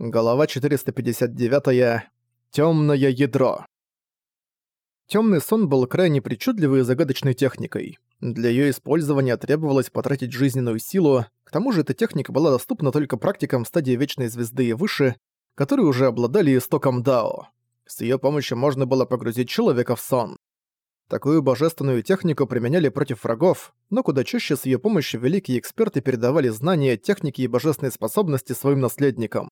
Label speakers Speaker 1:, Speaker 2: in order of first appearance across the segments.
Speaker 1: Голова 459. Тёмное ядро. Тёмный сон был крайне причудливой и загадочной техникой. Для её использования требовалось потратить жизненную силу, к тому же эта техника была доступна только практикам стадии Вечной Звезды и выше, которые уже обладали истоком Дао. С её помощью можно было погрузить человека в сон. Такую божественную технику применяли против врагов, но куда чаще с её помощью великие эксперты передавали знания, техники и божественные способности своим наследникам.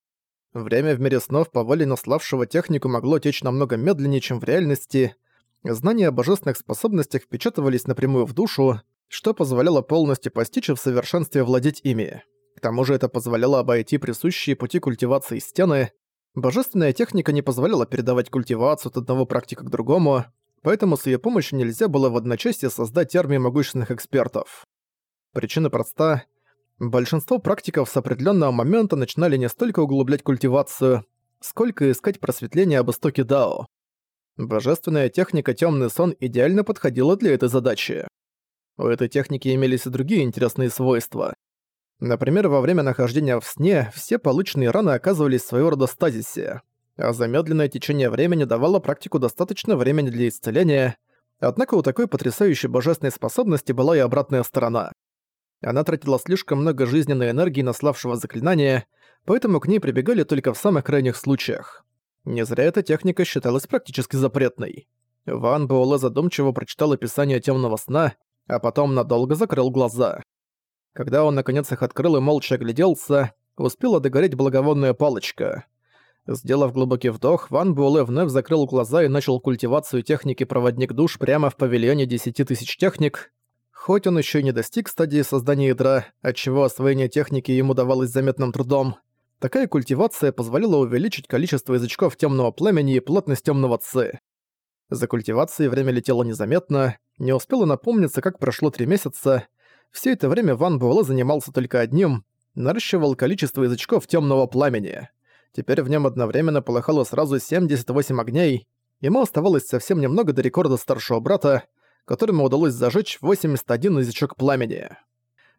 Speaker 1: Время в мире снов по воле наславшего технику могло течь намного медленнее, чем в реальности. Знания о божественных способностях впечатывались напрямую в душу, что позволяло полностью постичь и в совершенстве владеть ими. К тому же это позволяло обойти присущие пути культивации стены. Божественная техника не позволяла передавать культивацию от одного практика к другому, поэтому с ее помощью нельзя было в одночасье создать армию могущественных экспертов. Причина проста Большинство практиков с определенного момента начинали не столько углублять культивацию, сколько искать просветление об истоке Дао. Божественная техника «Тёмный сон» идеально подходила для этой задачи. У этой техники имелись и другие интересные свойства. Например, во время нахождения в сне все полученные раны оказывались в своего рода стазисе, а замедленное течение времени давало практику достаточно времени для исцеления, однако у такой потрясающей божественной способности была и обратная сторона. Она тратила слишком много жизненной энергии на славшего заклинания, поэтому к ней прибегали только в самых крайних случаях. Не зря эта техника считалась практически запретной. Ван Буэлэ задумчиво прочитал описание темного сна, а потом надолго закрыл глаза. Когда он наконец их открыл и молча огляделся, успела догореть благовонная палочка. Сделав глубокий вдох, Ван Буэлэ вновь закрыл глаза и начал культивацию техники «Проводник душ» прямо в павильоне десяти тысяч техник, Хоть он еще и не достиг стадии создания ядра, отчего освоение техники ему давалось заметным трудом, такая культивация позволила увеличить количество язычков темного племени и плотность темного ци. За культивацией время летело незаметно, не успело напомниться, как прошло три месяца. Все это время Ван Буэлэ занимался только одним — наращивал количество язычков темного пламени. Теперь в нем одновременно полыхало сразу 78 огней, ему оставалось совсем немного до рекорда старшего брата — которому удалось зажечь 81 язычок пламени.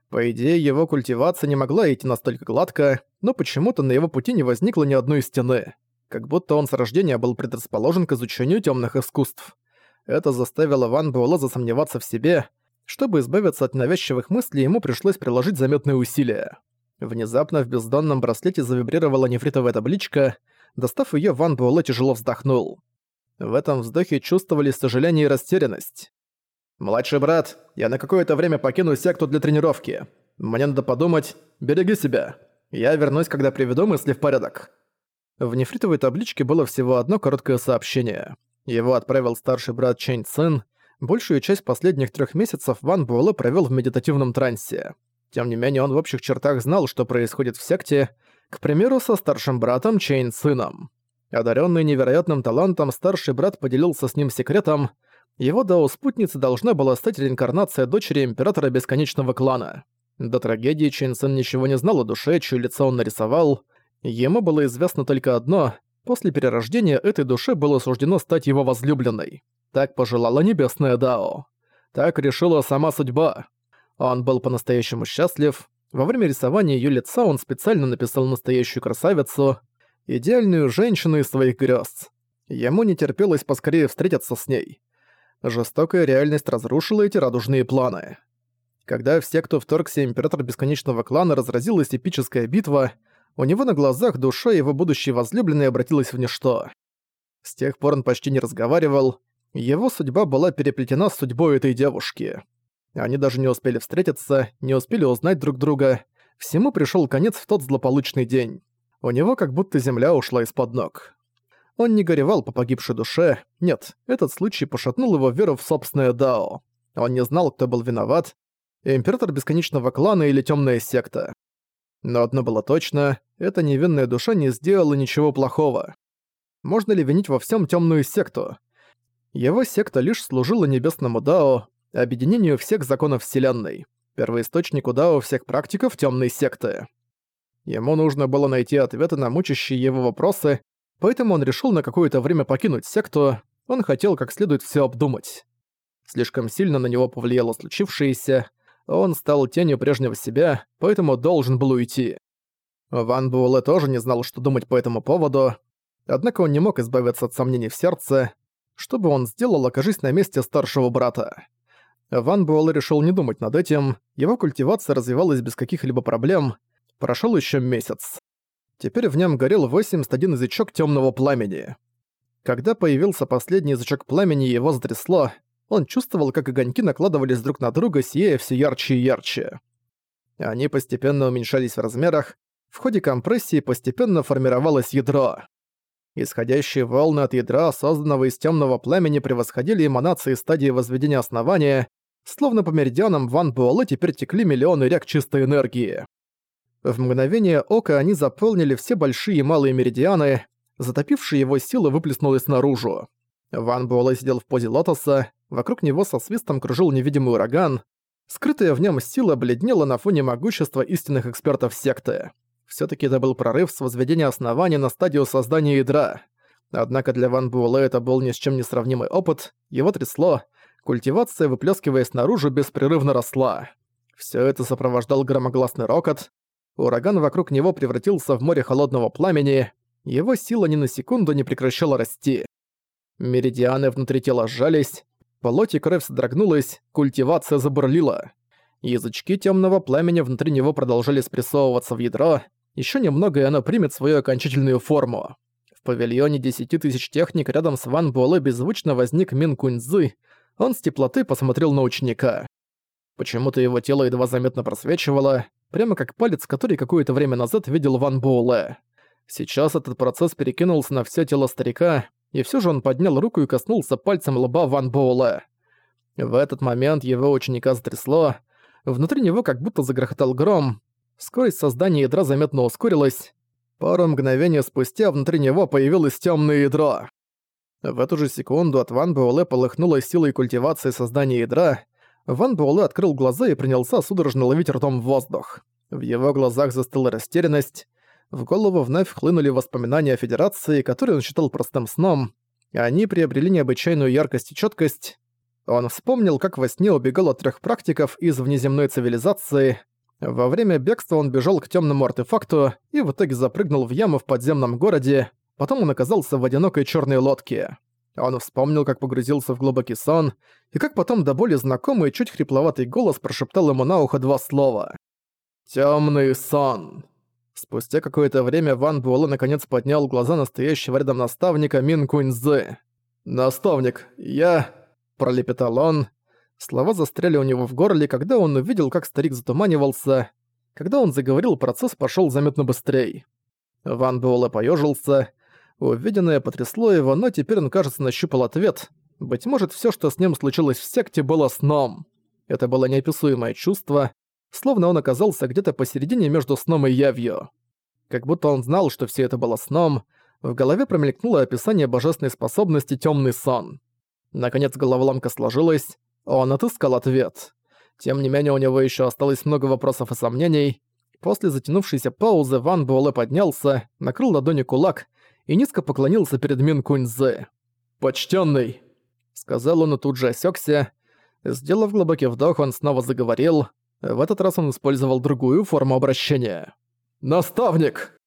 Speaker 1: По идее, его культивация не могла идти настолько гладко, но почему-то на его пути не возникло ни одной стены. Как будто он с рождения был предрасположен к изучению темных искусств. Это заставило Ван Буэлла засомневаться в себе. Чтобы избавиться от навязчивых мыслей, ему пришлось приложить заметные усилия. Внезапно в бездонном браслете завибрировала нефритовая табличка. Достав ее, Ван Буэлэ тяжело вздохнул. В этом вздохе чувствовались сожаление и растерянность. «Младший брат, я на какое-то время покину секту для тренировки. Мне надо подумать. Береги себя. Я вернусь, когда приведу мысли в порядок». В нефритовой табличке было всего одно короткое сообщение. Его отправил старший брат Чэнь Цин. Большую часть последних трех месяцев Ван Буэлэ провел в медитативном трансе. Тем не менее, он в общих чертах знал, что происходит в секте, к примеру, со старшим братом Чейн Цином. Одаренный невероятным талантом, старший брат поделился с ним секретом — его дао-спутницей должна была стать реинкарнация дочери императора Бесконечного Клана. До трагедии Чен ничего не знал о душе, чье лицо он нарисовал. Ему было известно только одно — после перерождения этой душе было суждено стать его возлюбленной. Так пожелала Небесная Дао. Так решила сама судьба. Он был по-настоящему счастлив. Во время рисования ее лица он специально написал настоящую красавицу, идеальную женщину из своих грез. Ему не терпелось поскорее встретиться с ней. Жестокая реальность разрушила эти радужные планы. Когда все, кто вторгся император Бесконечного Клана, разразилась эпическая битва, у него на глазах душа его будущей возлюбленной обратилась в ничто. С тех пор он почти не разговаривал, его судьба была переплетена с судьбой этой девушки. Они даже не успели встретиться, не успели узнать друг друга. Всему пришел конец в тот злополучный день. У него как будто земля ушла из-под ног. Он не горевал по погибшей душе, нет, этот случай пошатнул его веру в собственное Дао. Он не знал, кто был виноват, император Бесконечного Клана или Темная Секта. Но одно было точно, эта невинная душа не сделала ничего плохого. Можно ли винить во всем Темную Секту? Его секта лишь служила Небесному Дао, объединению всех законов Вселенной, первоисточнику Дао всех практиков Темной Секты. Ему нужно было найти ответы на мучащие его вопросы поэтому он решил на какое-то время покинуть секту, он хотел как следует все обдумать. Слишком сильно на него повлияло случившееся, он стал тенью прежнего себя, поэтому должен был уйти. Ван Буэлэ тоже не знал, что думать по этому поводу, однако он не мог избавиться от сомнений в сердце. Что бы он сделал, окажись на месте старшего брата? Ван Буэлэ решил не думать над этим, его культивация развивалась без каких-либо проблем. Прошел еще месяц. Теперь в нем горел 81 язычок темного пламени. Когда появился последний язычок пламени его затрясло, он чувствовал, как огоньки накладывались друг на друга, сияя все ярче и ярче. Они постепенно уменьшались в размерах, в ходе компрессии постепенно формировалось ядро. Исходящие волны от ядра, созданного из темного пламени, превосходили эманации стадии возведения основания, словно по меридианам Ван Буэлэ теперь текли миллионы рек чистой энергии. В мгновение ока они заполнили все большие и малые меридианы, затопившие его силы выплеснулись наружу. Ван Буэлэ сидел в позе лотоса, вокруг него со свистом кружил невидимый ураган, скрытая в нем сила бледнела на фоне могущества истинных экспертов секты. все таки это был прорыв с возведения основания на стадию создания ядра. Однако для Ван Буэлэ это был ни с чем не сравнимый опыт, его трясло, культивация, выплескиваясь наружу, беспрерывно росла. Все это сопровождал громогласный рокот, ураган вокруг него превратился в море холодного пламени, его сила ни на секунду не прекращала расти. Меридианы внутри тела сжались, плоть и кровь содрогнулась, культивация забурлила. Язычки темного пламени внутри него продолжали спрессовываться в ядро, еще немного и оно примет свою окончательную форму. В павильоне десяти тысяч техник рядом с Ван Буэлэ беззвучно возник Мин Куньцзы, он с теплоты посмотрел на ученика. Почему-то его тело едва заметно просвечивало, прямо как палец, который какое-то время назад видел Ван Буэлэ. Сейчас этот процесс перекинулся на все тело старика, и все же он поднял руку и коснулся пальцем лба Ван Боула. В этот момент его ученика затрясло, внутри него как будто загрохотал гром, скорость создания ядра заметно ускорилась, пару мгновений спустя внутри него появилось темное ядро. В эту же секунду от Ван Буэлэ полыхнула силой культивации создания ядра, Ван Буэлэ открыл глаза и принялся судорожно ловить ртом воздух. В его глазах застыла растерянность, в голову вновь хлынули воспоминания о Федерации, которые он считал простым сном. Они приобрели необычайную яркость и четкость. Он вспомнил, как во сне убегал от трех практиков из внеземной цивилизации. Во время бегства он бежал к темному артефакту и в итоге запрыгнул в яму в подземном городе, потом он оказался в одинокой черной лодке. Он вспомнил, как погрузился в глубокий сон, и как потом до боли знакомый чуть хрипловатый голос прошептал ему на ухо два слова. «Тёмный сон». Спустя какое-то время Ван Буэлэ наконец поднял глаза настоящего рядом наставника Мин Куньцзы. «Наставник, я...» – пролепетал он. Слова застряли у него в горле, когда он увидел, как старик затуманивался. Когда он заговорил, процесс пошёл заметно быстрее. Ван Буэлэ поёжился. Увиденное потрясло его, но теперь он, кажется, нащупал ответ. Быть может, всё, что с ним случилось в секте, было сном. Это было неописуемое чувство, словно он оказался где-то посередине между сном и явью. Как будто он знал, что все это было сном, в голове промелькнуло описание божественной способности «Тёмный сон». Наконец головоломка сложилась, он отыскал ответ. Тем не менее, у него еще осталось много вопросов и сомнений. После затянувшейся паузы Ван Буэлэ поднялся, накрыл ладони кулак и низко поклонился перед Мин Куньцзы. «Почтенный!» — сказал он и тут же осекся. Сделав глубокий вдох, он снова заговорил — в этот раз он использовал другую форму обращения. «Наставник!»